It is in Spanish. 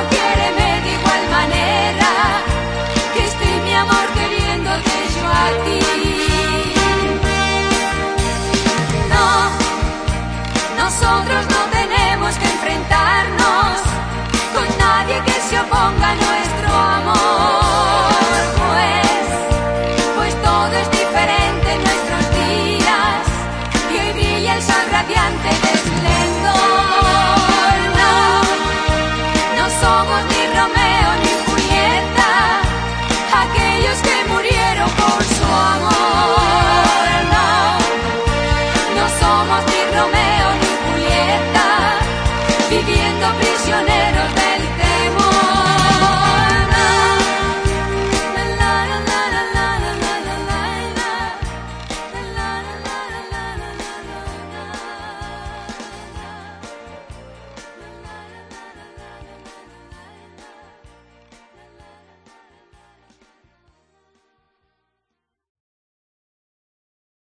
lo quiéreme de igual manera, que estoy mi amor queriéndote yo a ti. No, nosotros no tenemos que enfrentarnos con nadie que se oponga a nuestro almost